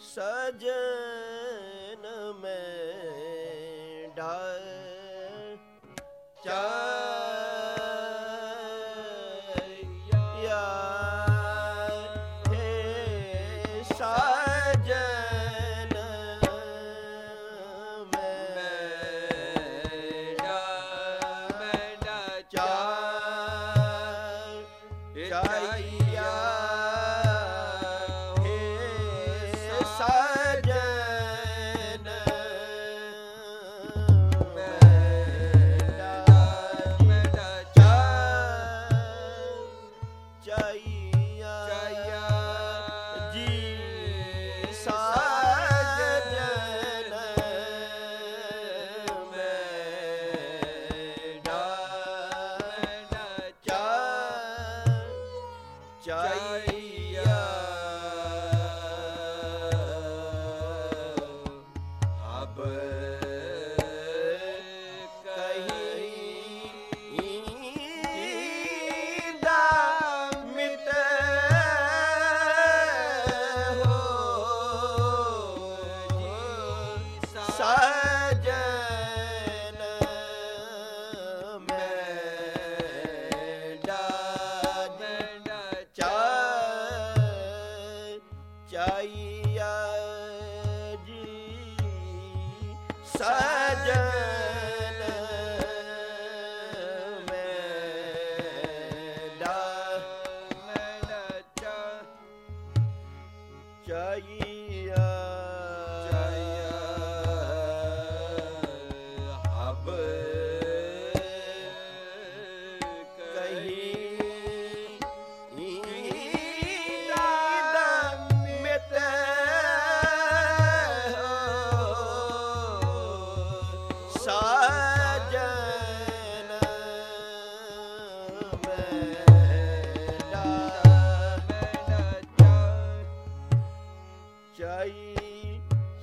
ਸਜਨ ਮੈਂ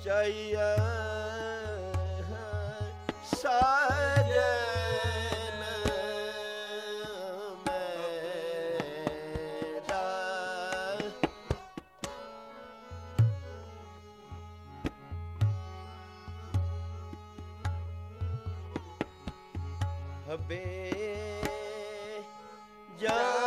ਚਈਆ ਹਬੇ ਜਾ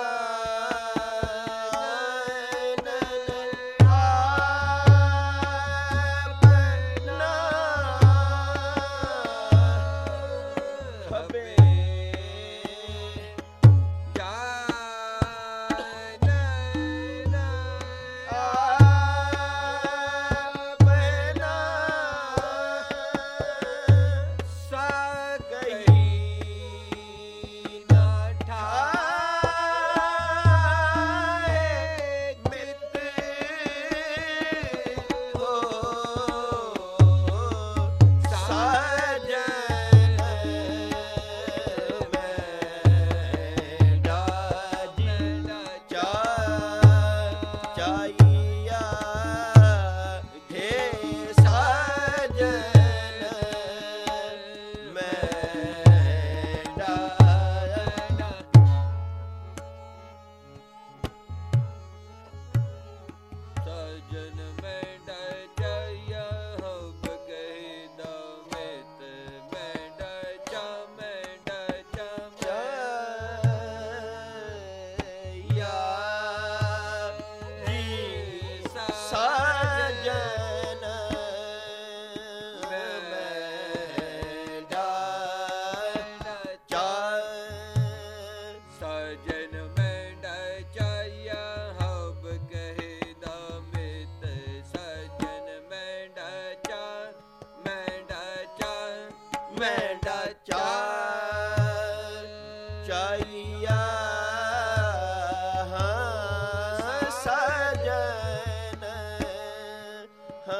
ਸਜਣ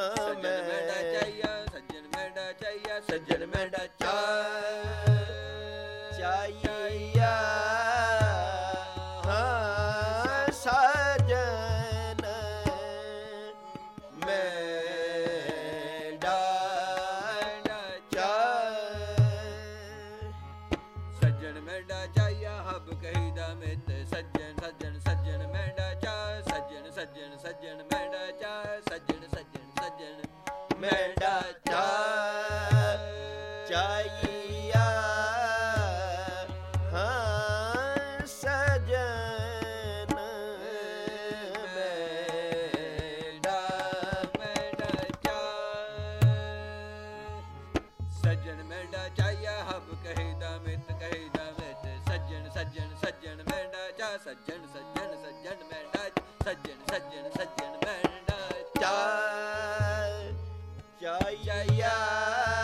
ਮੈਂ। ਮੈਂਡਾ ਚਾਹੀਆ ਸੱਜਣ ਮੈਂਡਾ ਚਾਹੀਆ ਸੱਜਣ ਮੈਂਡਾ ਚਾਹੀਆ ਹਾਂ ਸੱਜਣ ਮੈਂਡਾ ਸੱਜਣ ਮੈਂਡਾ ਹਬ ਕਹੀਦਾ ਮਿੱਤ। ਸੱਜਣ ਸੱਜਣ ਸੱਜਣ ਮੈਂਡਾ ਚਾ। ਸੱਜਣ ਮੈਂਡਾ ਚਾਇਆ ਹਬ ਕਹੀਦਾ ਮਿੱਤ ਕਹੀਦਾ ਮਿੱਤ ਸੱਜਣ ਸੱਜਣ ਸੱਜਣ ਮੈਂਡਾ ਚਾ ਸੱਜਣ ਸੱਜਣ ਸੱਜਣ ਮੈਂਡਾ ਸੱਜਣ ਸੱਜਣ ਸੱਜਣ ਚਾਈਆ